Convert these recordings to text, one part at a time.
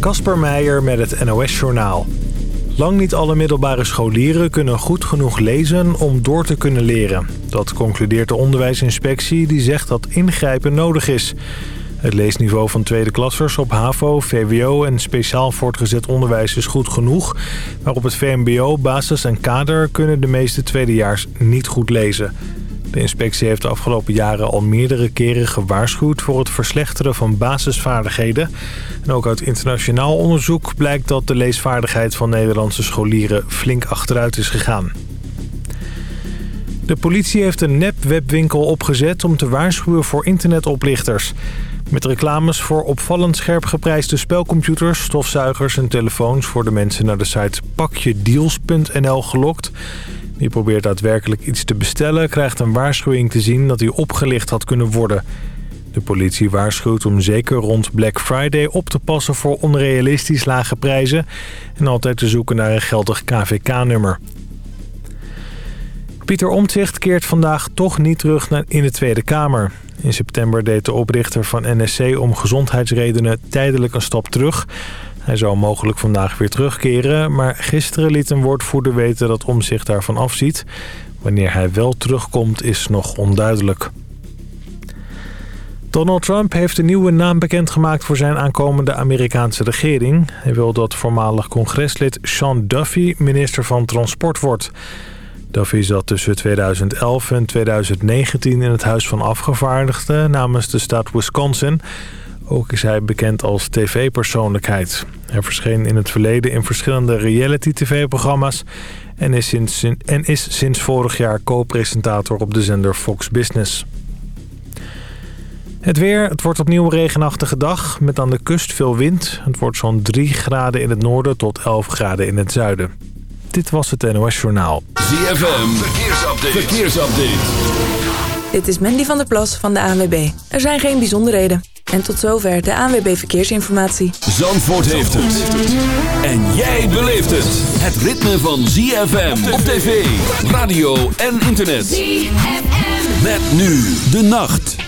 Kasper Meijer met het NOS-journaal. Lang niet alle middelbare scholieren kunnen goed genoeg lezen om door te kunnen leren. Dat concludeert de onderwijsinspectie die zegt dat ingrijpen nodig is. Het leesniveau van tweede klassers op HAVO, VWO en speciaal voortgezet onderwijs is goed genoeg. Maar op het VMBO, basis en kader kunnen de meeste tweedejaars niet goed lezen. De inspectie heeft de afgelopen jaren al meerdere keren gewaarschuwd voor het verslechteren van basisvaardigheden. En ook uit internationaal onderzoek blijkt dat de leesvaardigheid van Nederlandse scholieren flink achteruit is gegaan. De politie heeft een nep-webwinkel opgezet om te waarschuwen voor internetoplichters. Met reclames voor opvallend scherp geprijsde spelcomputers, stofzuigers en telefoons... worden mensen naar de site pakjedeals.nl gelokt. Wie probeert daadwerkelijk iets te bestellen... krijgt een waarschuwing te zien dat hij opgelicht had kunnen worden. De politie waarschuwt om zeker rond Black Friday op te passen voor onrealistisch lage prijzen... en altijd te zoeken naar een geldig KVK-nummer. Pieter Omtzigt keert vandaag toch niet terug naar in de Tweede Kamer. In september deed de oprichter van NSC om gezondheidsredenen tijdelijk een stap terug. Hij zou mogelijk vandaag weer terugkeren, maar gisteren liet een woordvoerder weten dat Omtzigt daarvan afziet. Wanneer hij wel terugkomt is nog onduidelijk. Donald Trump heeft een nieuwe naam bekendgemaakt voor zijn aankomende Amerikaanse regering. Hij wil dat voormalig congreslid Sean Duffy minister van Transport wordt. Duffy zat tussen 2011 en 2019 in het Huis van Afgevaardigden namens de staat Wisconsin. Ook is hij bekend als tv-persoonlijkheid. Hij verscheen in het verleden in verschillende reality-tv-programma's... En is, sinds, en is sinds vorig jaar co-presentator op de zender Fox Business. Het weer, het wordt opnieuw een regenachtige dag met aan de kust veel wind. Het wordt zo'n 3 graden in het noorden tot 11 graden in het zuiden. Dit was het NOS Journaal. ZFM, verkeersupdate. verkeersupdate. Dit is Mandy van der Plas van de ANWB. Er zijn geen bijzonderheden. En tot zover de ANWB Verkeersinformatie. Zandvoort heeft het. En jij beleeft het. Het ritme van ZFM op tv, radio en internet. ZFM. Met nu de nacht.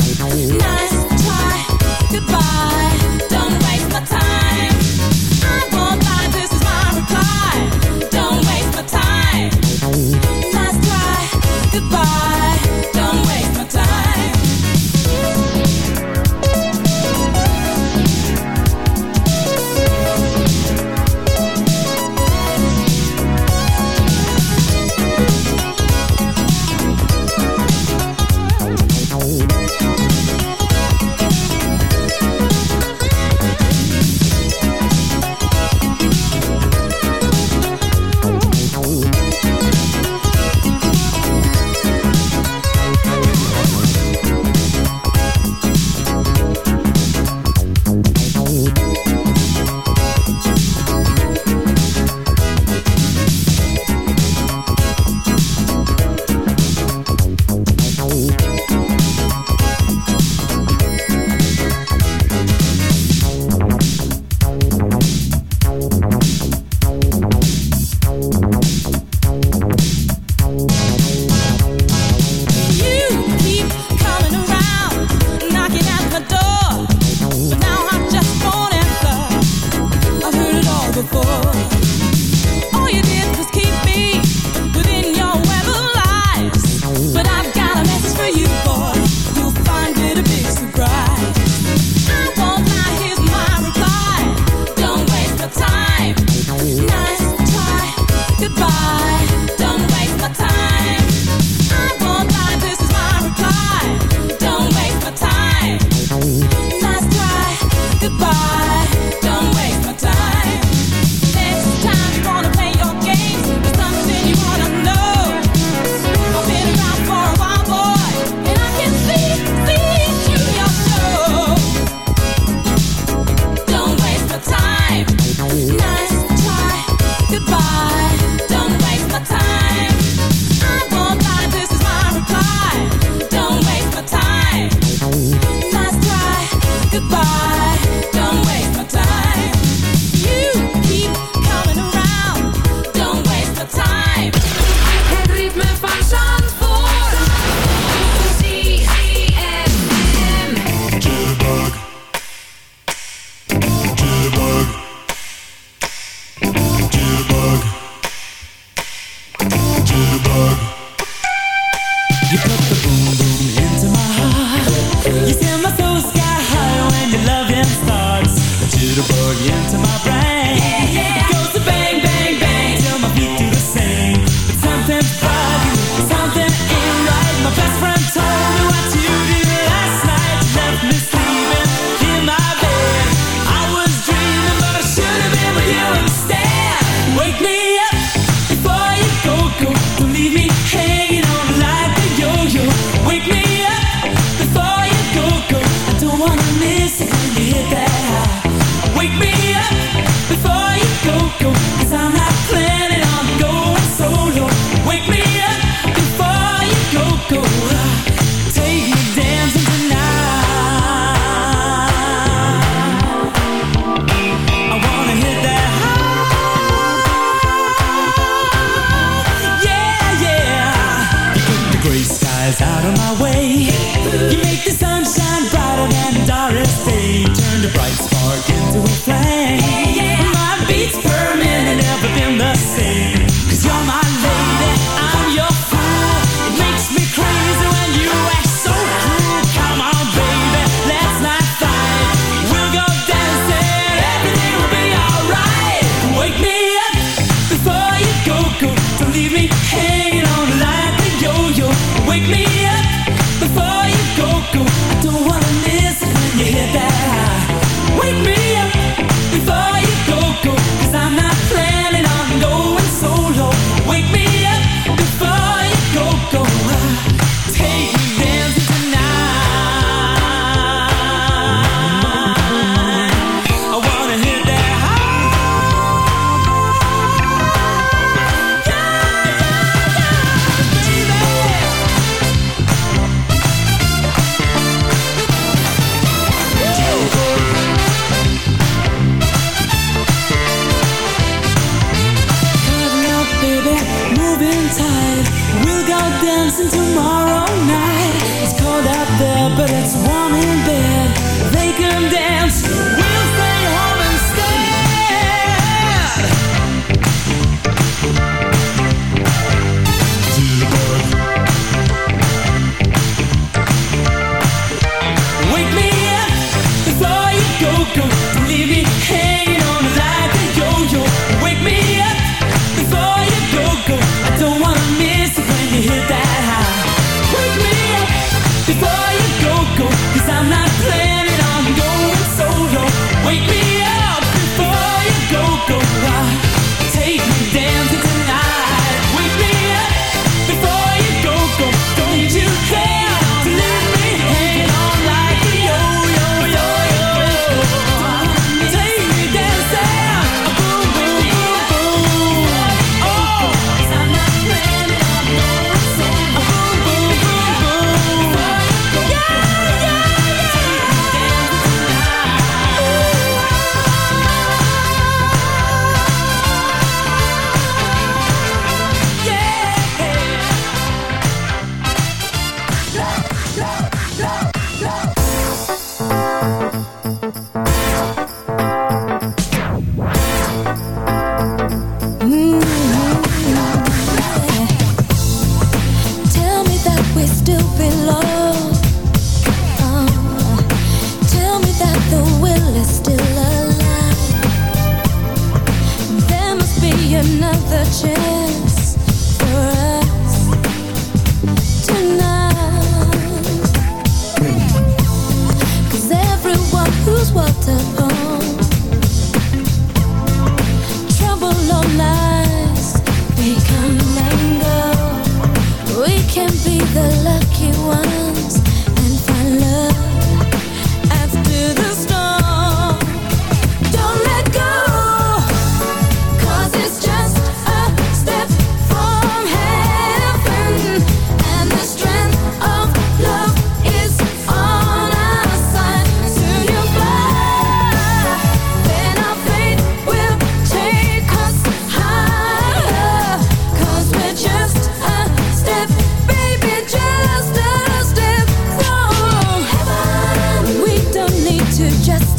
Now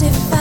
justify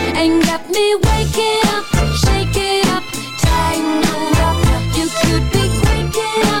and get me waking up, shaking up, tangled up. You could be waking up,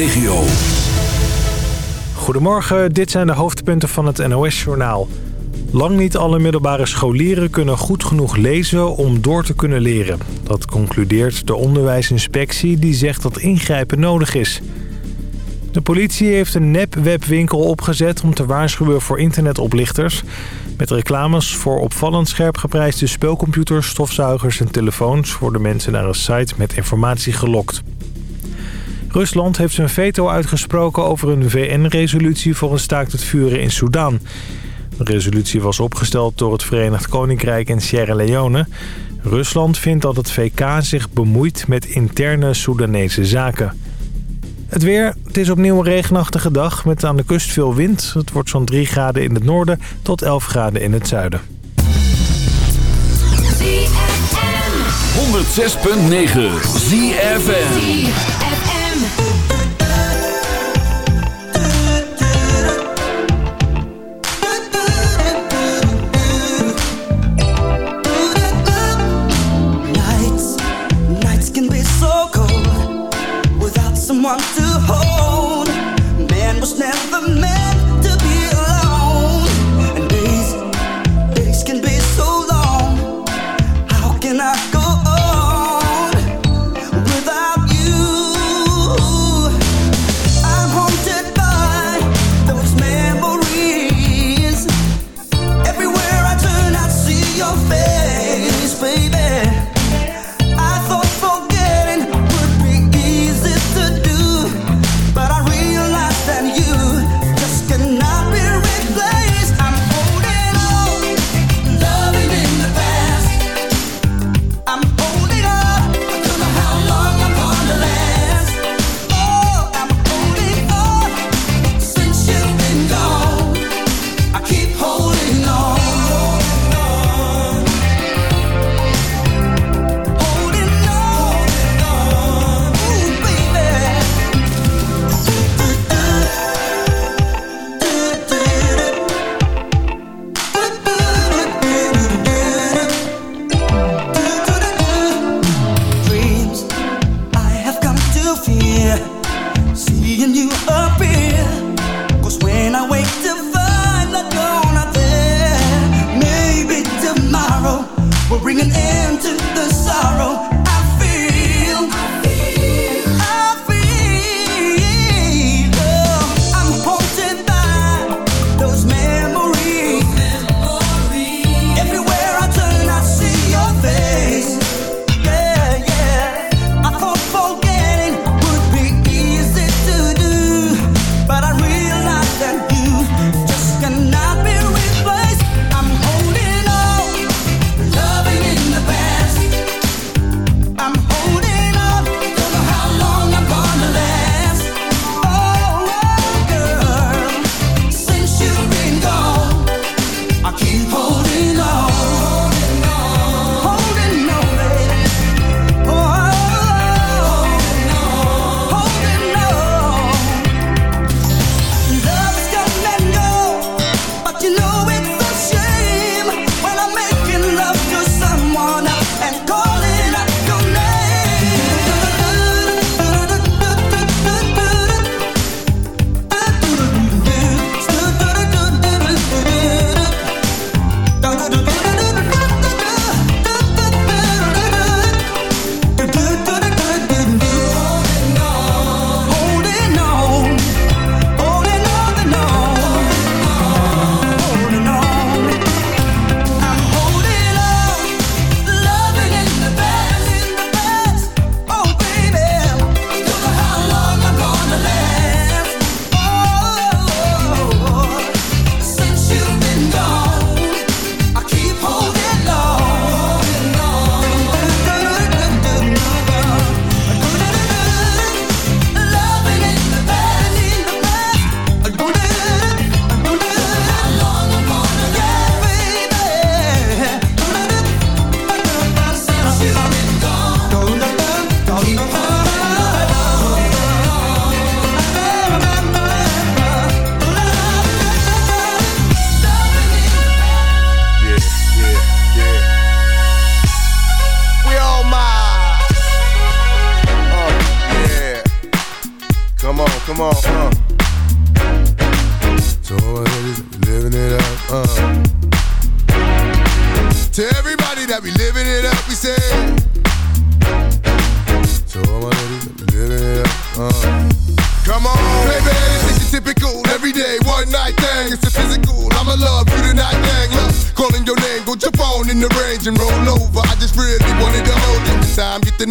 regio. Goedemorgen, dit zijn de hoofdpunten van het NOS-journaal. Lang niet alle middelbare scholieren kunnen goed genoeg lezen om door te kunnen leren. Dat concludeert de onderwijsinspectie die zegt dat ingrijpen nodig is. De politie heeft een nep-webwinkel opgezet om te waarschuwen voor internetoplichters. Met reclames voor opvallend scherp geprijsde speelcomputers, stofzuigers en telefoons... worden mensen naar een site met informatie gelokt. Rusland heeft zijn veto uitgesproken over een VN-resolutie voor een staakt het vuren in Soedan. De resolutie was opgesteld door het Verenigd Koninkrijk en Sierra Leone. Rusland vindt dat het VK zich bemoeit met interne Soedanese zaken. Het weer, het is opnieuw een regenachtige dag met aan de kust veel wind. Het wordt zo'n 3 graden in het noorden tot 11 graden in het zuiden. 106.9 ZFM.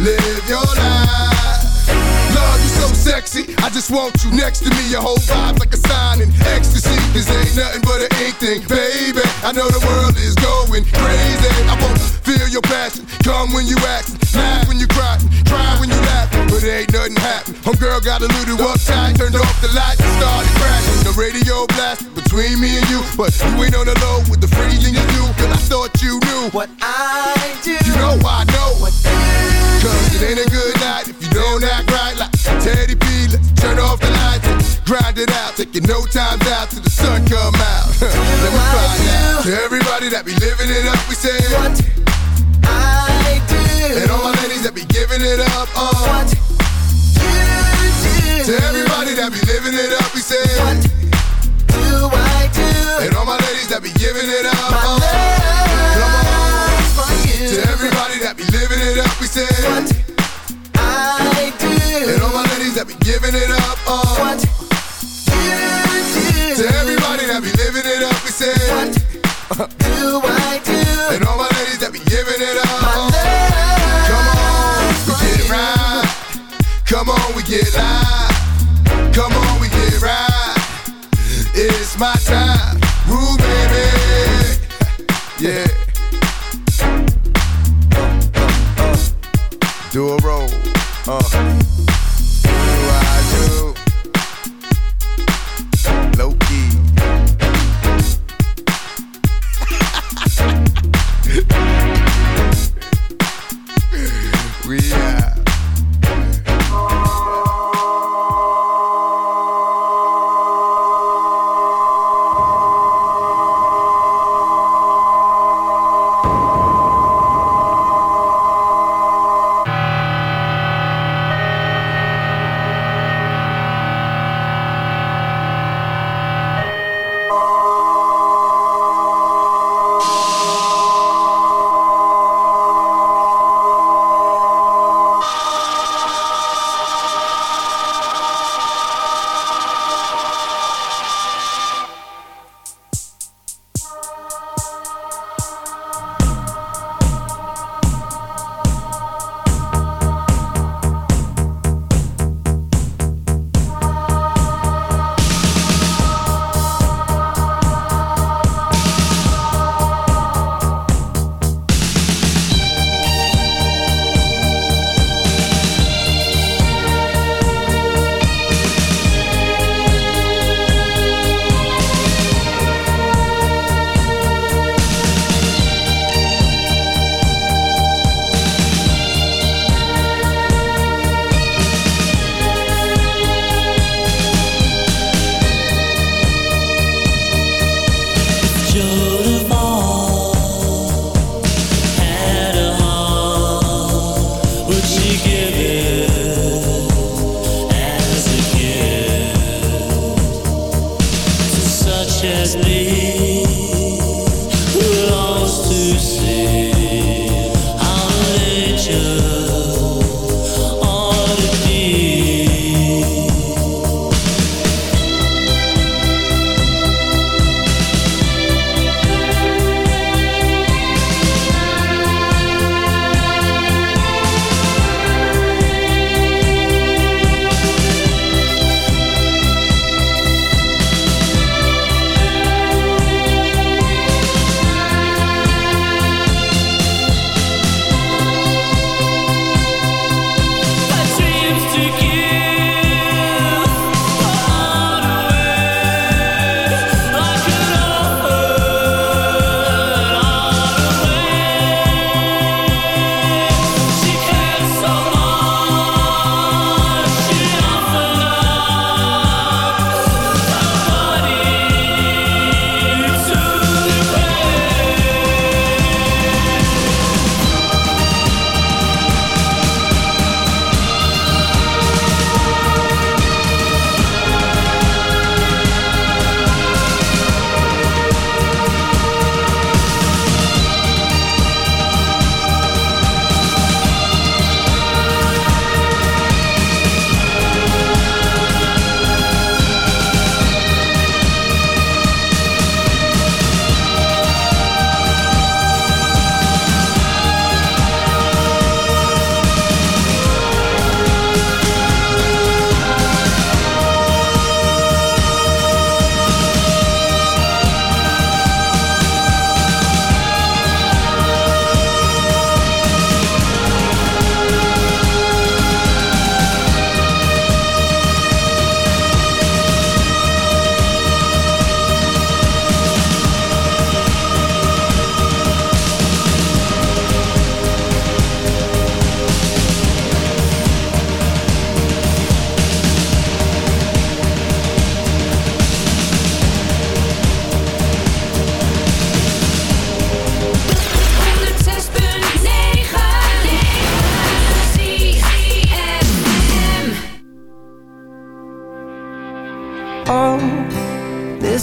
Live your life. Love, you so sexy. I just want you next to me. Your whole vibe's like a sign in ecstasy. This ain't nothing but an ink thing, baby. I know the world is going crazy. I wanna feel your passion. Come when you act, laugh when you cry, cry when you laugh. But ain't nothing happen. Home girl got a little uptight, turned off the lights and started crashing. The radio blasted between me and you, but you ain't on the low with the freezing you do. Girl, I thought you knew. What I do? You know I know. What you Cause it ain't a good night if you don't act right like Teddy P. Let's turn off the lights and grind it out. Taking no times out till the sun come out. Let me find out. To everybody that be living it up, we say. What I do? And all my ladies that be giving it up, uh. To everybody that be living it up, we say. What do I do? And all my ladies that be giving it up, My uh. love's for you. To everybody that be living it up, we say. What I do? And all my ladies that be giving it up, uh. What you do? To everybody that be living it up, we say. What do I do? And all my ladies that be giving it up, My uh. Come on, we get you. right. Come on, we get live. My time,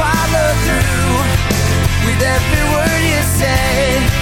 follow through with every word you say.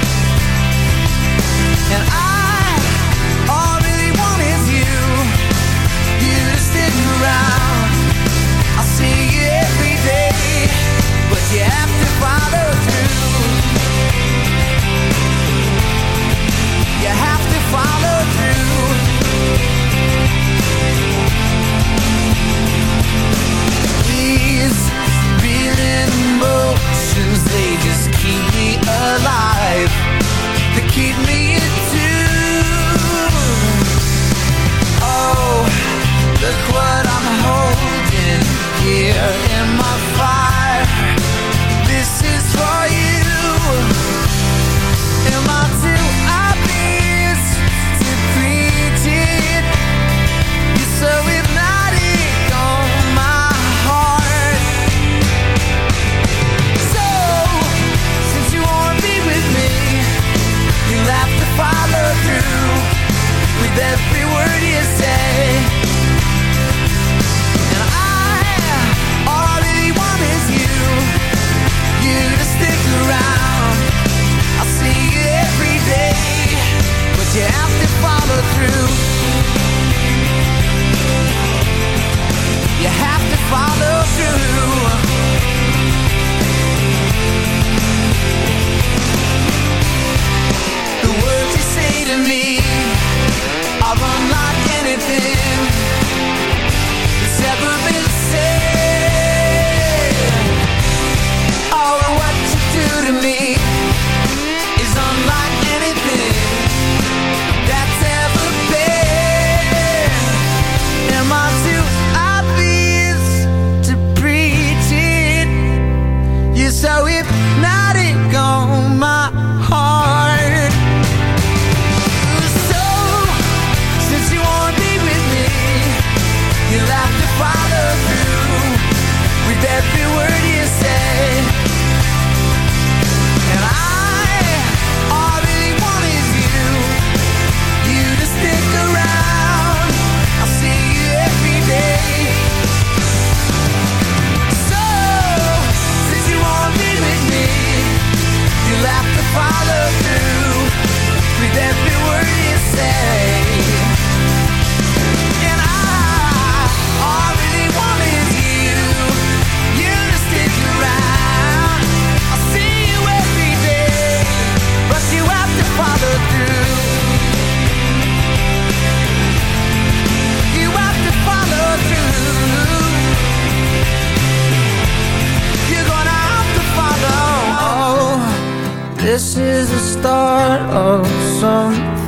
This is the start of something.